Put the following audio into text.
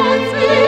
Herz